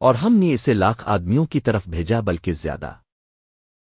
اور ہم نے اسے لاکھ آدمیوں کی طرف بھیجا بلکہ زیادہ۔